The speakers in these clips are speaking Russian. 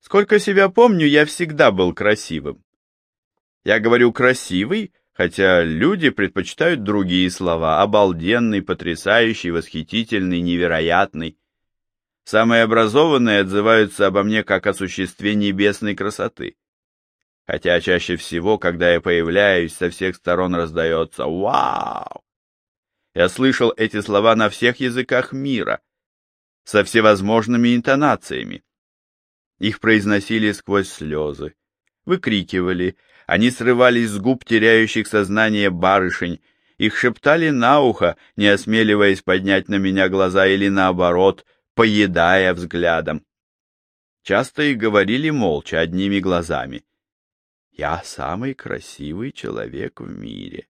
Сколько себя помню, я всегда был красивым. Я говорю «красивый», хотя люди предпочитают другие слова – обалденный, потрясающий, восхитительный, невероятный. Самые образованные отзываются обо мне как о существе небесной красоты. Хотя чаще всего, когда я появляюсь, со всех сторон раздается «Вау!». Я слышал эти слова на всех языках мира, со всевозможными интонациями. Их произносили сквозь слезы, выкрикивали, они срывались с губ теряющих сознание барышень, их шептали на ухо, не осмеливаясь поднять на меня глаза или наоборот, поедая взглядом. Часто и говорили молча, одними глазами. «Я самый красивый человек в мире».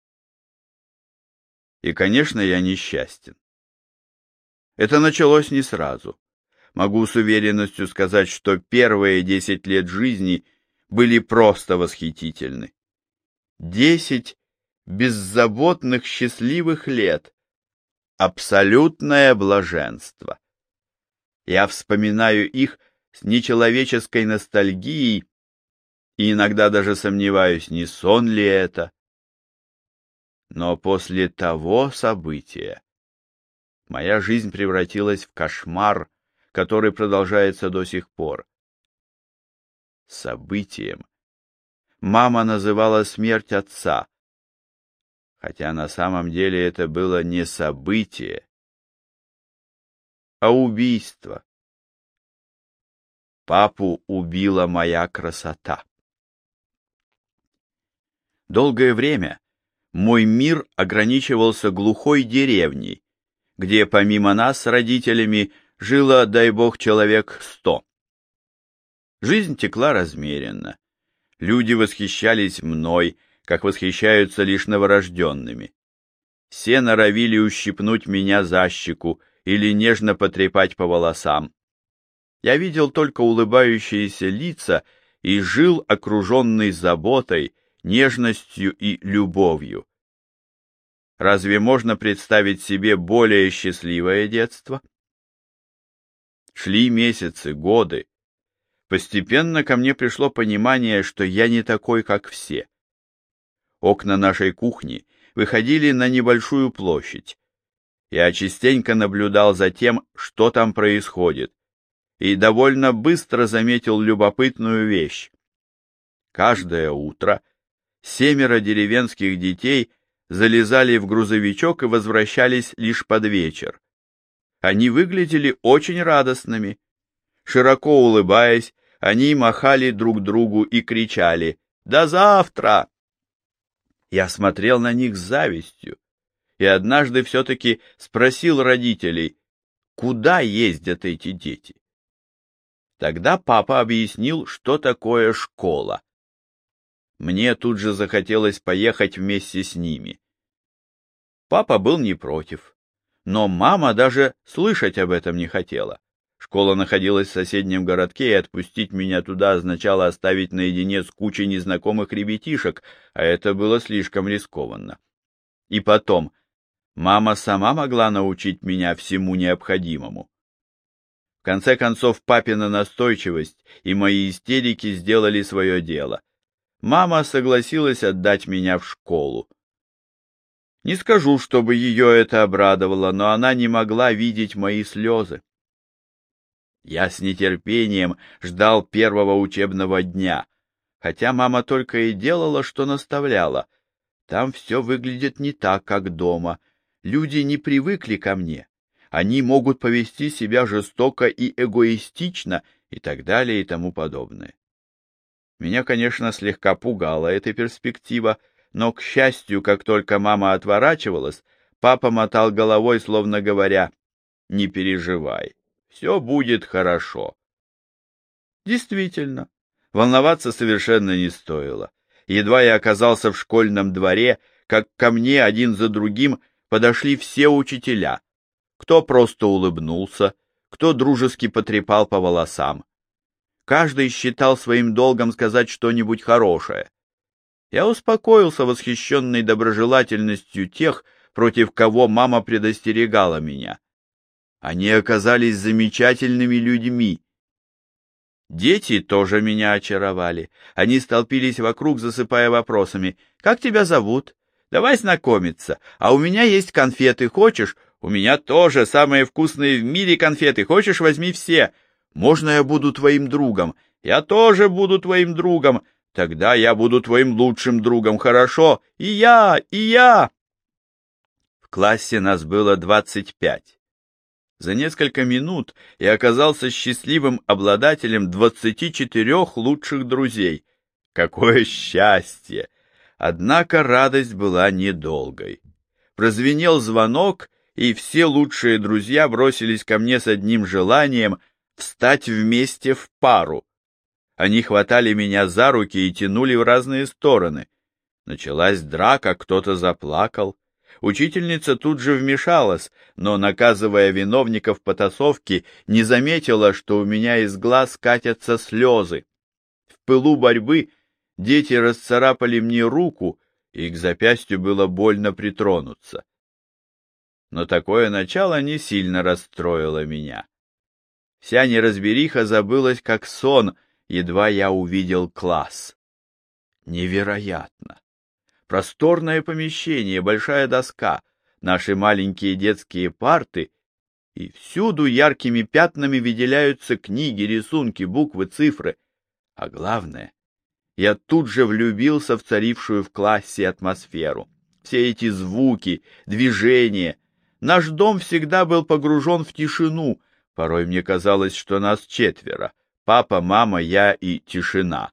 И, конечно, я несчастен. Это началось не сразу. Могу с уверенностью сказать, что первые десять лет жизни были просто восхитительны. Десять беззаботных счастливых лет. Абсолютное блаженство. Я вспоминаю их с нечеловеческой ностальгией и иногда даже сомневаюсь, не сон ли это. Но после того события моя жизнь превратилась в кошмар, который продолжается до сих пор событием. Мама называла смерть отца, хотя на самом деле это было не событие, а убийство. Папу убила моя красота. Долгое время мой мир ограничивался глухой деревней, где помимо нас с родителями жило, дай бог, человек сто. Жизнь текла размеренно. Люди восхищались мной, как восхищаются лишь новорожденными. Все норовили ущипнуть меня за щеку или нежно потрепать по волосам. Я видел только улыбающиеся лица и жил окруженный заботой, нежностью и любовью. Разве можно представить себе более счастливое детство? Шли месяцы, годы, Постепенно ко мне пришло понимание, что я не такой, как все. Окна нашей кухни выходили на небольшую площадь. Я частенько наблюдал за тем, что там происходит, и довольно быстро заметил любопытную вещь. Каждое утро семеро деревенских детей залезали в грузовичок и возвращались лишь под вечер. Они выглядели очень радостными. Широко улыбаясь, они махали друг другу и кричали «До завтра!». Я смотрел на них с завистью и однажды все-таки спросил родителей, куда ездят эти дети. Тогда папа объяснил, что такое школа. Мне тут же захотелось поехать вместе с ними. Папа был не против, но мама даже слышать об этом не хотела. Школа находилась в соседнем городке, и отпустить меня туда означало оставить наедине с кучей незнакомых ребятишек, а это было слишком рискованно. И потом, мама сама могла научить меня всему необходимому. В конце концов, папина настойчивость и мои истерики сделали свое дело. Мама согласилась отдать меня в школу. Не скажу, чтобы ее это обрадовало, но она не могла видеть мои слезы. Я с нетерпением ждал первого учебного дня, хотя мама только и делала, что наставляла. Там все выглядит не так, как дома. Люди не привыкли ко мне. Они могут повести себя жестоко и эгоистично и так далее и тому подобное. Меня, конечно, слегка пугала эта перспектива, но, к счастью, как только мама отворачивалась, папа мотал головой, словно говоря, «Не переживай, все будет хорошо. Действительно, волноваться совершенно не стоило. Едва я оказался в школьном дворе, как ко мне один за другим подошли все учителя. Кто просто улыбнулся, кто дружески потрепал по волосам. Каждый считал своим долгом сказать что-нибудь хорошее. Я успокоился восхищенной доброжелательностью тех, против кого мама предостерегала меня. Они оказались замечательными людьми. Дети тоже меня очаровали. Они столпились вокруг, засыпая вопросами. «Как тебя зовут? Давай знакомиться. А у меня есть конфеты. Хочешь? У меня тоже самые вкусные в мире конфеты. Хочешь, возьми все. Можно я буду твоим другом? Я тоже буду твоим другом. Тогда я буду твоим лучшим другом, хорошо? И я, и я!» В классе нас было двадцать пять. За несколько минут я оказался счастливым обладателем двадцати четырех лучших друзей. Какое счастье! Однако радость была недолгой. Прозвенел звонок, и все лучшие друзья бросились ко мне с одним желанием встать вместе в пару. Они хватали меня за руки и тянули в разные стороны. Началась драка, кто-то заплакал. Учительница тут же вмешалась, но, наказывая виновников потасовки, не заметила, что у меня из глаз катятся слезы. В пылу борьбы дети расцарапали мне руку, и к запястью было больно притронуться. Но такое начало не сильно расстроило меня. Вся неразбериха забылась, как сон, едва я увидел класс. Невероятно! Просторное помещение, большая доска, наши маленькие детские парты, и всюду яркими пятнами выделяются книги, рисунки, буквы, цифры. А главное, я тут же влюбился в царившую в классе атмосферу. Все эти звуки, движения. Наш дом всегда был погружен в тишину, порой мне казалось, что нас четверо. Папа, мама, я и тишина.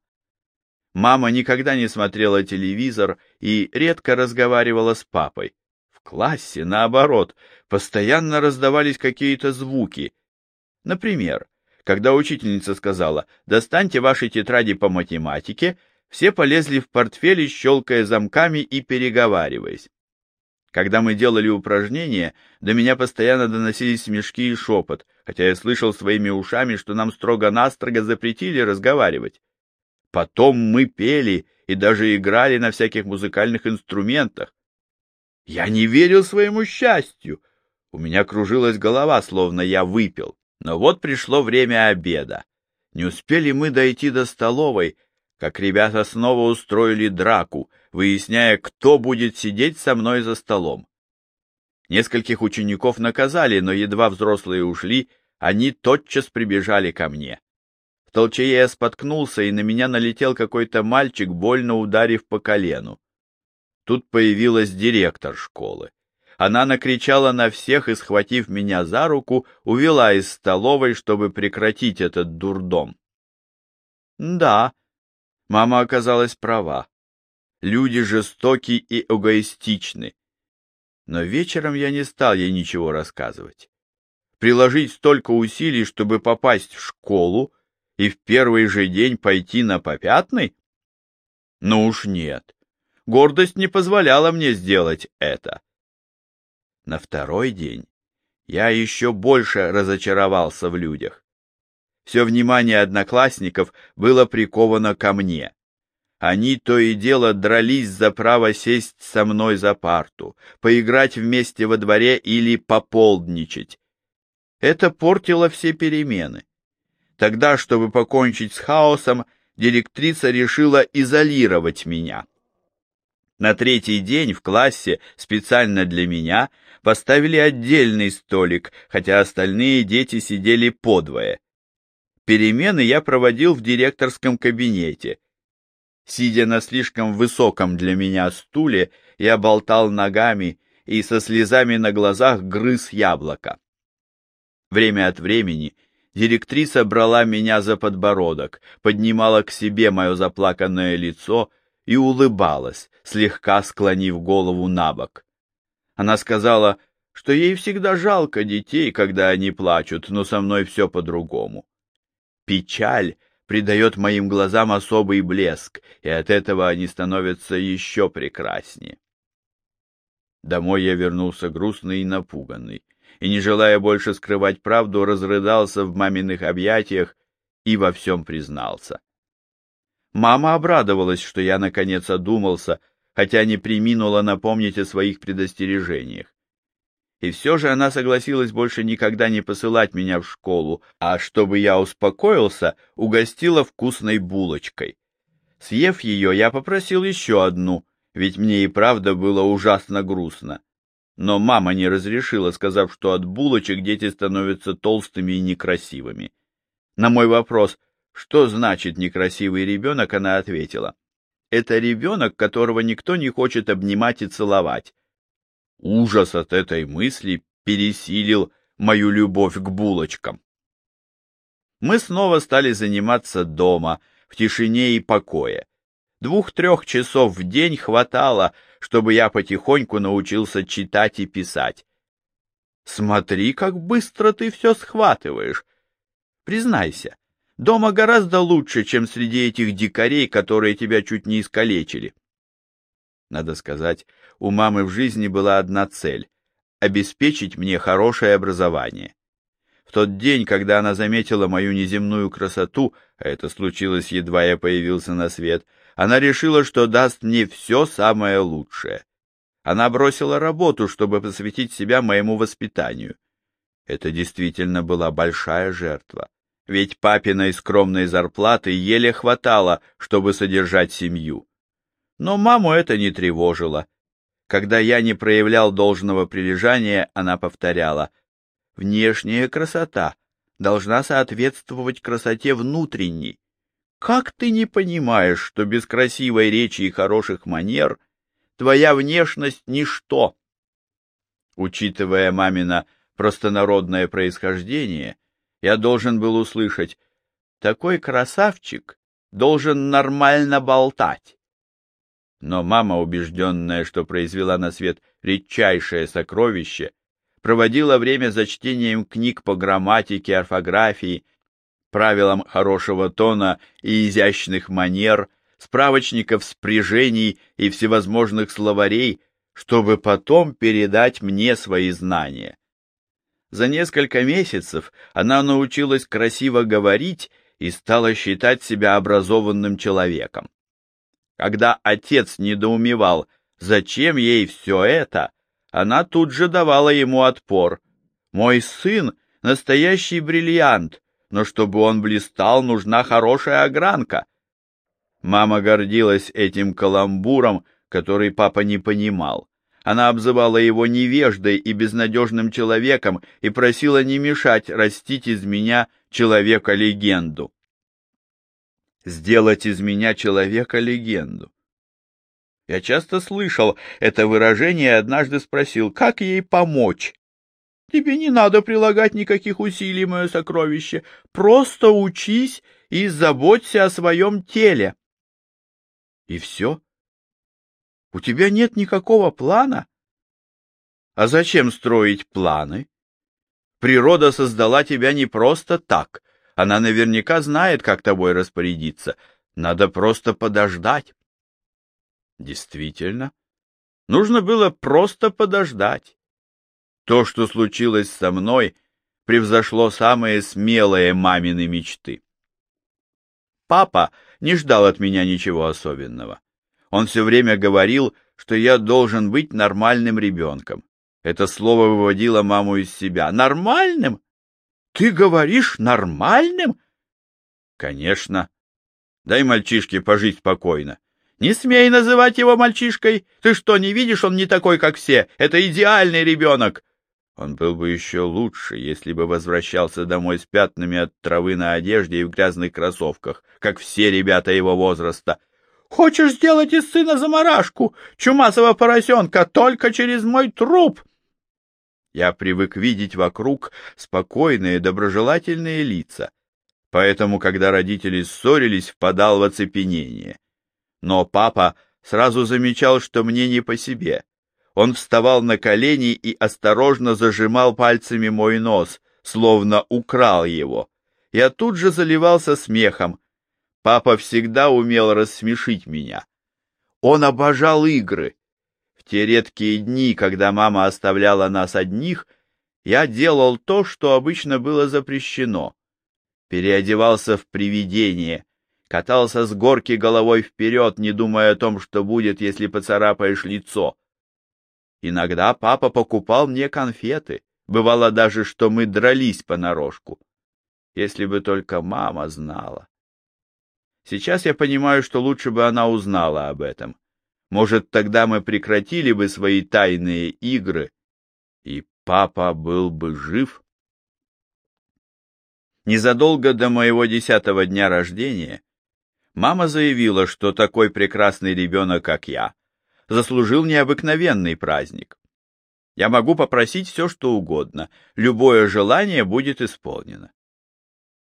Мама никогда не смотрела телевизор и редко разговаривала с папой. В классе, наоборот, постоянно раздавались какие-то звуки. Например, когда учительница сказала «достаньте ваши тетради по математике», все полезли в портфели, щелкая замками и переговариваясь. Когда мы делали упражнения, до меня постоянно доносились смешки и шепот, хотя я слышал своими ушами, что нам строго-настрого запретили разговаривать. Потом мы пели и даже играли на всяких музыкальных инструментах. Я не верил своему счастью. У меня кружилась голова, словно я выпил. Но вот пришло время обеда. Не успели мы дойти до столовой, как ребята снова устроили драку, выясняя, кто будет сидеть со мной за столом. Нескольких учеников наказали, но едва взрослые ушли, они тотчас прибежали ко мне. В толчее я споткнулся, и на меня налетел какой-то мальчик, больно ударив по колену. Тут появилась директор школы. Она накричала на всех и, схватив меня за руку, увела из столовой, чтобы прекратить этот дурдом. Да, мама оказалась права. Люди жестоки и эгоистичны. Но вечером я не стал ей ничего рассказывать. Приложить столько усилий, чтобы попасть в школу, и в первый же день пойти на попятный? Ну уж нет. Гордость не позволяла мне сделать это. На второй день я еще больше разочаровался в людях. Все внимание одноклассников было приковано ко мне. Они то и дело дрались за право сесть со мной за парту, поиграть вместе во дворе или пополдничать. Это портило все перемены. Тогда, чтобы покончить с хаосом, директриса решила изолировать меня. На третий день в классе специально для меня поставили отдельный столик, хотя остальные дети сидели подвое. Перемены я проводил в директорском кабинете. Сидя на слишком высоком для меня стуле, я болтал ногами и со слезами на глазах грыз яблоко. Время от времени Директриса брала меня за подбородок, поднимала к себе мое заплаканное лицо и улыбалась, слегка склонив голову на бок. Она сказала, что ей всегда жалко детей, когда они плачут, но со мной все по-другому. Печаль придает моим глазам особый блеск, и от этого они становятся еще прекраснее. Домой я вернулся грустный и напуганный и, не желая больше скрывать правду, разрыдался в маминых объятиях и во всем признался. Мама обрадовалась, что я наконец одумался, хотя не приминула напомнить о своих предостережениях. И все же она согласилась больше никогда не посылать меня в школу, а чтобы я успокоился, угостила вкусной булочкой. Съев ее, я попросил еще одну, ведь мне и правда было ужасно грустно. Но мама не разрешила, сказав, что от булочек дети становятся толстыми и некрасивыми. На мой вопрос, что значит некрасивый ребенок, она ответила. Это ребенок, которого никто не хочет обнимать и целовать. Ужас от этой мысли пересилил мою любовь к булочкам. Мы снова стали заниматься дома, в тишине и покое. Двух-трех часов в день хватало, чтобы я потихоньку научился читать и писать. Смотри, как быстро ты все схватываешь. Признайся, дома гораздо лучше, чем среди этих дикарей, которые тебя чуть не искалечили. Надо сказать, у мамы в жизни была одна цель — обеспечить мне хорошее образование. В тот день, когда она заметила мою неземную красоту, а это случилось едва я появился на свет, она решила, что даст мне все самое лучшее. Она бросила работу, чтобы посвятить себя моему воспитанию. Это действительно была большая жертва, ведь папиной скромной зарплаты еле хватало, чтобы содержать семью. Но маму это не тревожило. Когда я не проявлял должного прилежания, она повторяла, «Внешняя красота должна соответствовать красоте внутренней. Как ты не понимаешь, что без красивой речи и хороших манер твоя внешность — ничто?» Учитывая мамина простонародное происхождение, я должен был услышать, «Такой красавчик должен нормально болтать». Но мама, убежденная, что произвела на свет редчайшее сокровище, проводила время за чтением книг по грамматике, орфографии, правилам хорошего тона и изящных манер, справочников спряжений и всевозможных словарей, чтобы потом передать мне свои знания. За несколько месяцев она научилась красиво говорить и стала считать себя образованным человеком. Когда отец недоумевал, зачем ей все это, она тут же давала ему отпор. «Мой сын — настоящий бриллиант, но чтобы он блистал, нужна хорошая огранка». Мама гордилась этим каламбуром, который папа не понимал. Она обзывала его невеждой и безнадежным человеком и просила не мешать растить из меня человека-легенду сделать из меня человека-легенду. Я часто слышал это выражение и однажды спросил, как ей помочь. Тебе не надо прилагать никаких усилий, мое сокровище, просто учись и заботься о своем теле. И все? У тебя нет никакого плана? А зачем строить планы? Природа создала тебя не просто так, она наверняка знает, как тобой распорядиться. Надо просто подождать. Действительно, нужно было просто подождать. То, что случилось со мной, превзошло самые смелые мамины мечты. Папа не ждал от меня ничего особенного. Он все время говорил, что я должен быть нормальным ребенком. Это слово выводило маму из себя. Нормальным? Ты говоришь нормальным? Конечно. Дай мальчишке пожить спокойно. Не смей называть его мальчишкой. Ты что, не видишь, он не такой, как все. Это идеальный ребенок. Он был бы еще лучше, если бы возвращался домой с пятнами от травы на одежде и в грязных кроссовках, как все ребята его возраста. Хочешь сделать из сына заморашку, чумасого поросенка, только через мой труп? Я привык видеть вокруг спокойные, доброжелательные лица, поэтому, когда родители ссорились, впадал в оцепенение. Но папа сразу замечал, что мне не по себе. Он вставал на колени и осторожно зажимал пальцами мой нос, словно украл его. Я тут же заливался смехом. Папа всегда умел рассмешить меня. Он обожал игры, те редкие дни, когда мама оставляла нас одних, я делал то, что обычно было запрещено. Переодевался в привидение, катался с горки головой вперед, не думая о том, что будет, если поцарапаешь лицо. Иногда папа покупал мне конфеты. Бывало даже, что мы дрались понарошку. Если бы только мама знала. Сейчас я понимаю, что лучше бы она узнала об этом. Может, тогда мы прекратили бы свои тайные игры, и папа был бы жив? Незадолго до моего десятого дня рождения мама заявила, что такой прекрасный ребенок, как я, заслужил необыкновенный праздник. Я могу попросить все, что угодно, любое желание будет исполнено.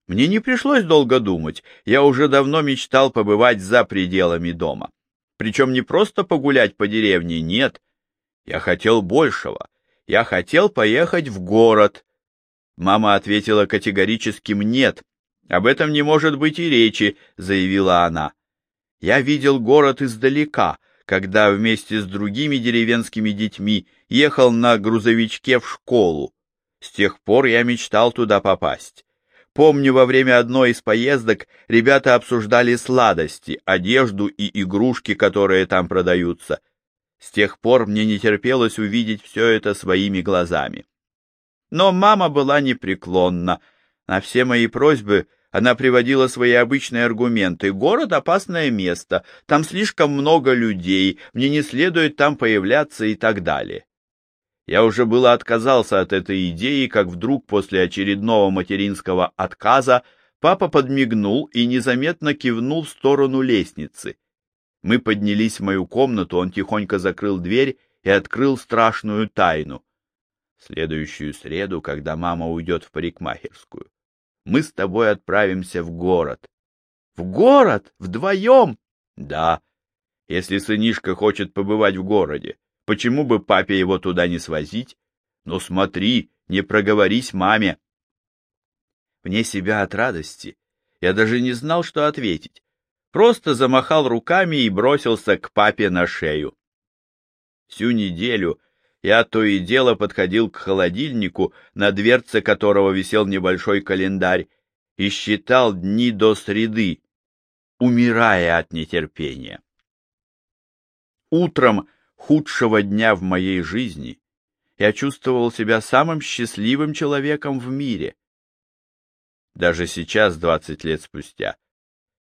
Мне не пришлось долго думать, я уже давно мечтал побывать за пределами дома. Причем не просто погулять по деревне, нет. Я хотел большего. Я хотел поехать в город. Мама ответила категорическим «нет». Об этом не может быть и речи, заявила она. Я видел город издалека, когда вместе с другими деревенскими детьми ехал на грузовичке в школу. С тех пор я мечтал туда попасть. Помню, во время одной из поездок ребята обсуждали сладости, одежду и игрушки, которые там продаются. С тех пор мне не терпелось увидеть все это своими глазами. Но мама была непреклонна. На все мои просьбы она приводила свои обычные аргументы. Город — опасное место, там слишком много людей, мне не следует там появляться и так далее. Я уже было отказался от этой идеи, как вдруг после очередного материнского отказа папа подмигнул и незаметно кивнул в сторону лестницы. Мы поднялись в мою комнату, он тихонько закрыл дверь и открыл страшную тайну. В следующую среду, когда мама уйдет в парикмахерскую, мы с тобой отправимся в город. В город? Вдвоем? Да, если сынишка хочет побывать в городе. Почему бы папе его туда не свозить? Но смотри, не проговорись маме. Вне себя от радости я даже не знал, что ответить. Просто замахал руками и бросился к папе на шею. Всю неделю я то и дело подходил к холодильнику, на дверце которого висел небольшой календарь, и считал дни до среды, умирая от нетерпения. Утром худшего дня в моей жизни я чувствовал себя самым счастливым человеком в мире. Даже сейчас, двадцать лет спустя,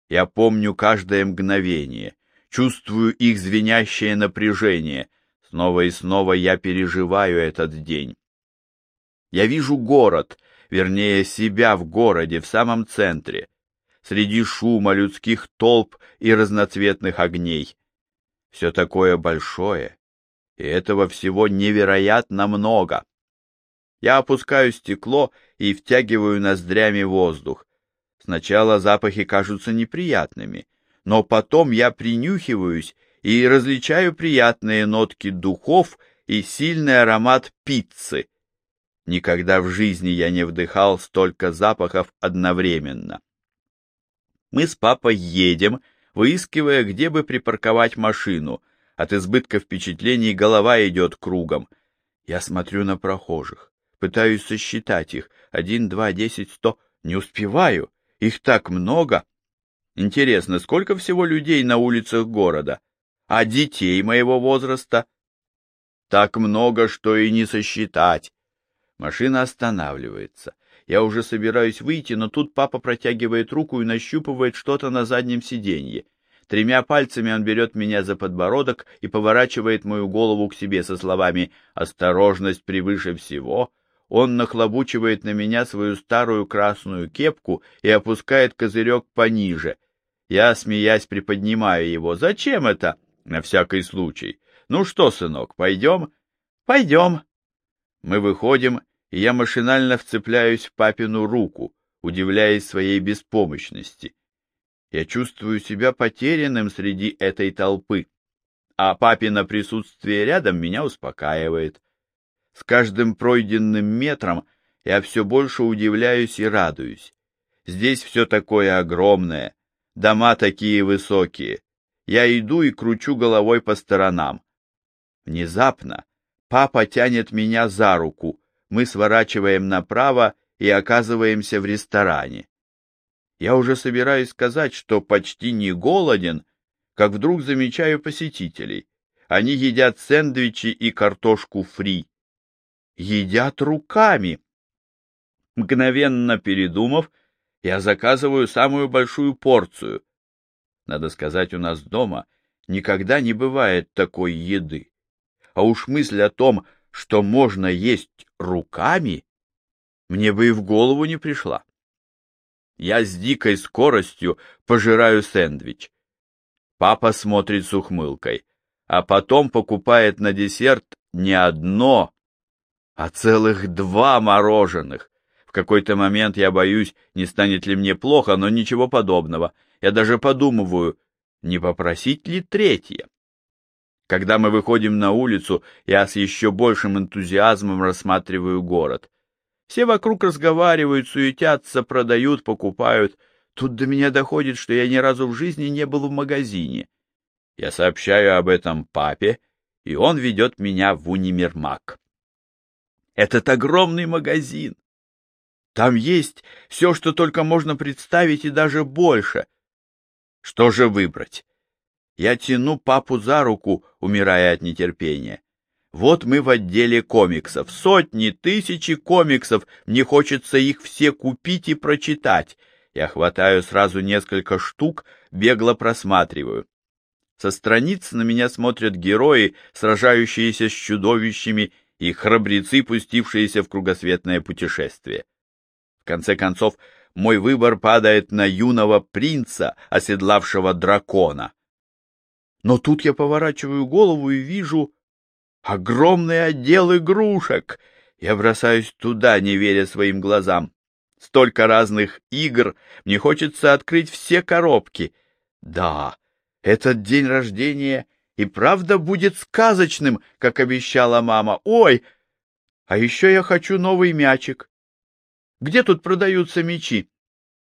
я помню каждое мгновение, чувствую их звенящее напряжение, снова и снова я переживаю этот день. Я вижу город, вернее себя в городе, в самом центре, среди шума людских толп и разноцветных огней все такое большое, и этого всего невероятно много. Я опускаю стекло и втягиваю ноздрями воздух. Сначала запахи кажутся неприятными, но потом я принюхиваюсь и различаю приятные нотки духов и сильный аромат пиццы. Никогда в жизни я не вдыхал столько запахов одновременно. Мы с папой едем, выискивая, где бы припарковать машину. От избытка впечатлений голова идет кругом. Я смотрю на прохожих, пытаюсь сосчитать их. Один, два, десять, сто. Не успеваю. Их так много. Интересно, сколько всего людей на улицах города? А детей моего возраста? Так много, что и не сосчитать. Машина останавливается. Я уже собираюсь выйти, но тут папа протягивает руку и нащупывает что-то на заднем сиденье. Тремя пальцами он берет меня за подбородок и поворачивает мою голову к себе со словами «Осторожность превыше всего». Он нахлобучивает на меня свою старую красную кепку и опускает козырек пониже. Я, смеясь, приподнимаю его. «Зачем это?» «На всякий случай». «Ну что, сынок, пойдем?» «Пойдем». Мы выходим и я машинально вцепляюсь в папину руку, удивляясь своей беспомощности. Я чувствую себя потерянным среди этой толпы, а папино присутствие рядом меня успокаивает. С каждым пройденным метром я все больше удивляюсь и радуюсь. Здесь все такое огромное, дома такие высокие. Я иду и кручу головой по сторонам. Внезапно папа тянет меня за руку, мы сворачиваем направо и оказываемся в ресторане. Я уже собираюсь сказать, что почти не голоден, как вдруг замечаю посетителей. Они едят сэндвичи и картошку фри. Едят руками. Мгновенно передумав, я заказываю самую большую порцию. Надо сказать, у нас дома никогда не бывает такой еды. А уж мысль о том, что можно есть руками, мне бы и в голову не пришла. Я с дикой скоростью пожираю сэндвич. Папа смотрит с ухмылкой, а потом покупает на десерт не одно, а целых два мороженых. В какой-то момент я боюсь, не станет ли мне плохо, но ничего подобного. Я даже подумываю, не попросить ли третье. Когда мы выходим на улицу, я с еще большим энтузиазмом рассматриваю город. Все вокруг разговаривают, суетятся, продают, покупают. Тут до меня доходит, что я ни разу в жизни не был в магазине. Я сообщаю об этом папе, и он ведет меня в универмаг. Этот огромный магазин. Там есть все, что только можно представить, и даже больше. Что же выбрать? Я тяну папу за руку, умирая от нетерпения. Вот мы в отделе комиксов. Сотни, тысячи комиксов. Мне хочется их все купить и прочитать. Я хватаю сразу несколько штук, бегло просматриваю. Со страниц на меня смотрят герои, сражающиеся с чудовищами, и храбрецы, пустившиеся в кругосветное путешествие. В конце концов, мой выбор падает на юного принца, оседлавшего дракона. Но тут я поворачиваю голову и вижу Огромный отдел игрушек! Я бросаюсь туда, не веря своим глазам. Столько разных игр, мне хочется открыть все коробки. Да, этот день рождения и правда будет сказочным, как обещала мама. Ой, а еще я хочу новый мячик. Где тут продаются мячи?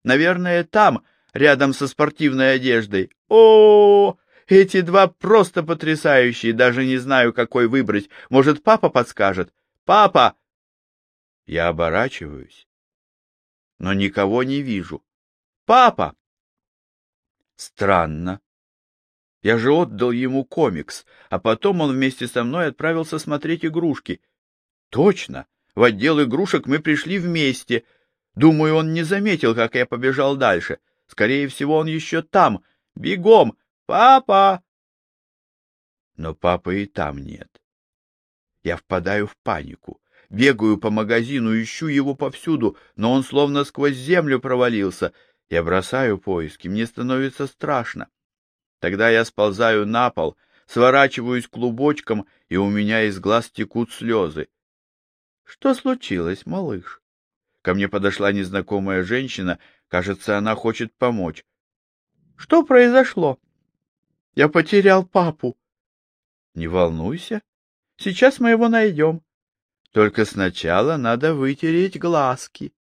Наверное, там, рядом со спортивной одеждой. О, -о, -о, эти два просто потрясающие, даже не знаю, какой выбрать. Может, папа подскажет? Папа! Я оборачиваюсь, но никого не вижу. Папа! Странно. Я же отдал ему комикс, а потом он вместе со мной отправился смотреть игрушки. Точно, в отдел игрушек мы пришли вместе. Думаю, он не заметил, как я побежал дальше. Скорее всего, он еще там. Бегом! Папа! Но папы и там нет. Я впадаю в панику. Бегаю по магазину, ищу его повсюду, но он словно сквозь землю провалился. Я бросаю поиски, мне становится страшно. Тогда я сползаю на пол, сворачиваюсь клубочком, и у меня из глаз текут слезы. — Что случилось, малыш? Ко мне подошла незнакомая женщина, кажется, она хочет помочь. — Что произошло? Я потерял папу. Не волнуйся, сейчас мы его найдем. Только сначала надо вытереть глазки.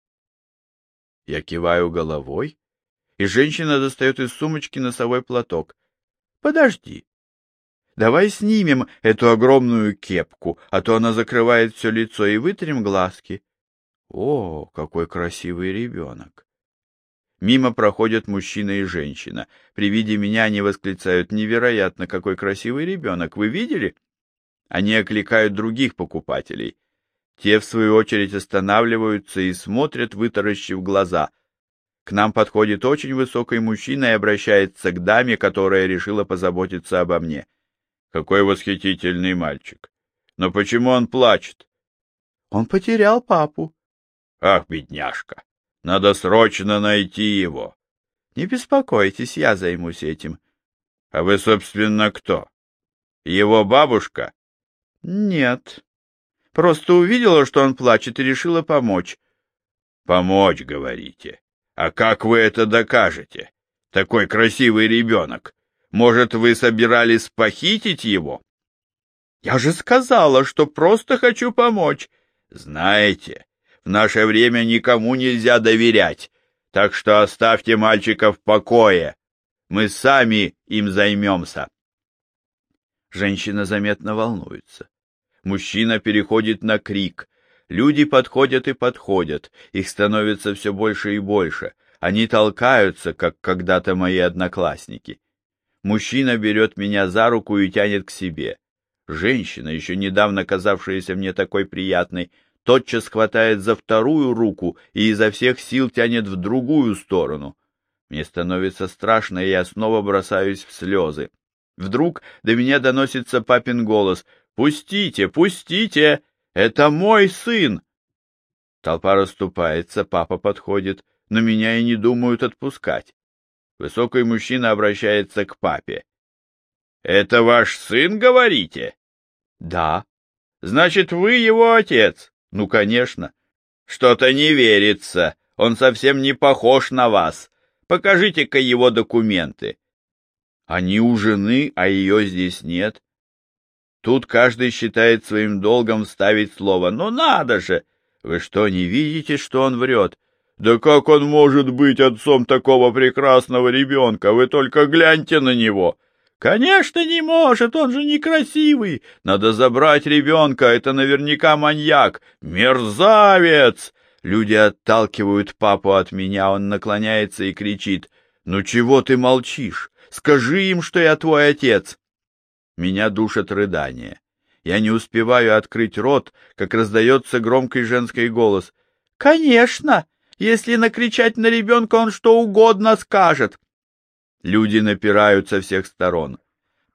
Я киваю головой, и женщина достает из сумочки носовой платок. Подожди. Давай снимем эту огромную кепку, а то она закрывает все лицо, и вытрем глазки. О, какой красивый ребенок! Мимо проходят мужчина и женщина. При виде меня они восклицают «Невероятно, какой красивый ребенок! Вы видели?» Они окликают других покупателей. Те, в свою очередь, останавливаются и смотрят, вытаращив глаза. К нам подходит очень высокий мужчина и обращается к даме, которая решила позаботиться обо мне. Какой восхитительный мальчик! Но почему он плачет? Он потерял папу. Ах, бедняжка! Надо срочно найти его. Не беспокойтесь, я займусь этим. А вы, собственно, кто? Его бабушка? Нет. Просто увидела, что он плачет, и решила помочь. Помочь, говорите. А как вы это докажете? Такой красивый ребенок. Может, вы собирались похитить его? Я же сказала, что просто хочу помочь. Знаете, в наше время никому нельзя доверять, так что оставьте мальчика в покое. Мы сами им займемся. Женщина заметно волнуется. Мужчина переходит на крик. Люди подходят и подходят, их становится все больше и больше. Они толкаются, как когда-то мои одноклассники. Мужчина берет меня за руку и тянет к себе. Женщина, еще недавно казавшаяся мне такой приятной, тотчас хватает за вторую руку и изо всех сил тянет в другую сторону. Мне становится страшно, и я снова бросаюсь в слезы. Вдруг до меня доносится папин голос. «Пустите, пустите! Это мой сын!» Толпа расступается, папа подходит, но меня и не думают отпускать. Высокий мужчина обращается к папе. — Это ваш сын, говорите? — Да. — Значит, вы его отец? — Ну, конечно. — Что-то не верится. Он совсем не похож на вас. Покажите-ка его документы. Они у жены, а ее здесь нет. Тут каждый считает своим долгом вставить слово. Ну надо же! Вы что, не видите, что он врет? Да как он может быть отцом такого прекрасного ребенка? Вы только гляньте на него. Конечно, не может, он же некрасивый. Надо забрать ребенка, это наверняка маньяк. Мерзавец! Люди отталкивают папу от меня, он наклоняется и кричит. Ну чего ты молчишь? Скажи им, что я твой отец. Меня душат рыдания. Я не успеваю открыть рот, как раздается громкий женский голос. «Конечно! Если накричать на ребенка, он что угодно скажет. Люди напирают со всех сторон.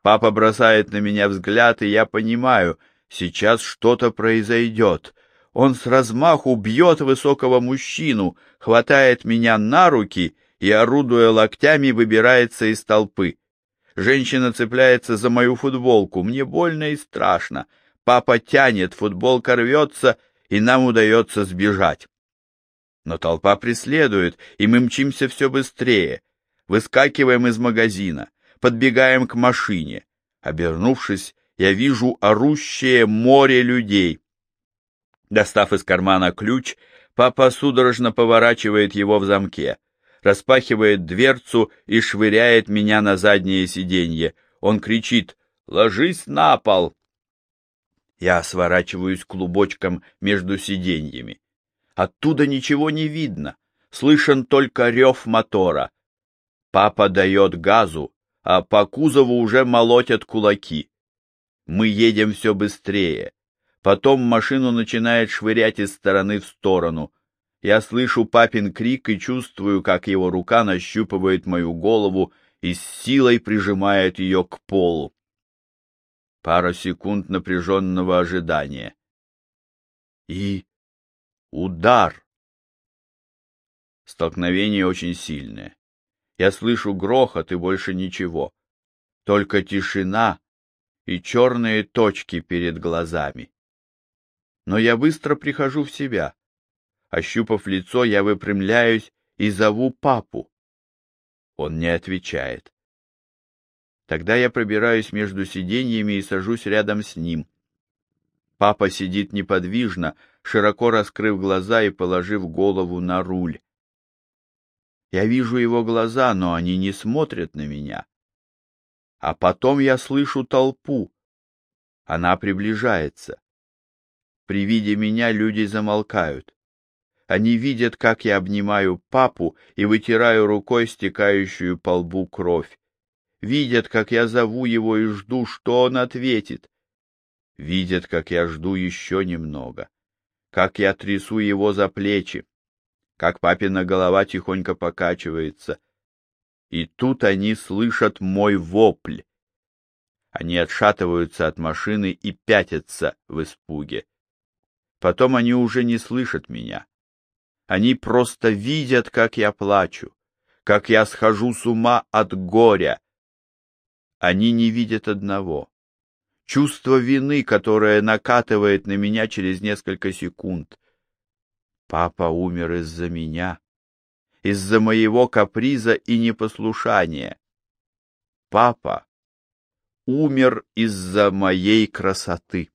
Папа бросает на меня взгляд, и я понимаю, сейчас что-то произойдет. Он с размаху бьет высокого мужчину, хватает меня на руки и, орудуя локтями, выбирается из толпы. Женщина цепляется за мою футболку. Мне больно и страшно. Папа тянет, футболка рвется, и нам удается сбежать. Но толпа преследует, и мы мчимся все быстрее. Выскакиваем из магазина, подбегаем к машине. Обернувшись, я вижу орущее море людей. Достав из кармана ключ, папа судорожно поворачивает его в замке, распахивает дверцу и швыряет меня на заднее сиденье. Он кричит «Ложись на пол!» Я сворачиваюсь клубочком между сиденьями. Оттуда ничего не видно, слышен только рев мотора. Папа дает газу, а по кузову уже молотят кулаки. Мы едем все быстрее. Потом машину начинает швырять из стороны в сторону. Я слышу папин крик и чувствую, как его рука нащупывает мою голову и с силой прижимает ее к полу. Пара секунд напряженного ожидания. И Удар! Столкновение очень сильное. Я слышу грохот и больше ничего. Только тишина и черные точки перед глазами. Но я быстро прихожу в себя. Ощупав лицо, я выпрямляюсь и зову папу. Он не отвечает. Тогда я пробираюсь между сиденьями и сажусь рядом с ним. Папа сидит неподвижно, широко раскрыв глаза и положив голову на руль. Я вижу его глаза, но они не смотрят на меня. А потом я слышу толпу. Она приближается. При виде меня люди замолкают. Они видят, как я обнимаю папу и вытираю рукой стекающую по лбу кровь. Видят, как я зову его и жду, что он ответит. Видят, как я жду еще немного как я трясу его за плечи, как папина голова тихонько покачивается. И тут они слышат мой вопль. Они отшатываются от машины и пятятся в испуге. Потом они уже не слышат меня. Они просто видят, как я плачу, как я схожу с ума от горя. Они не видят одного чувство вины, которое накатывает на меня через несколько секунд. Папа умер из-за меня, из-за моего каприза и непослушания. Папа умер из-за моей красоты.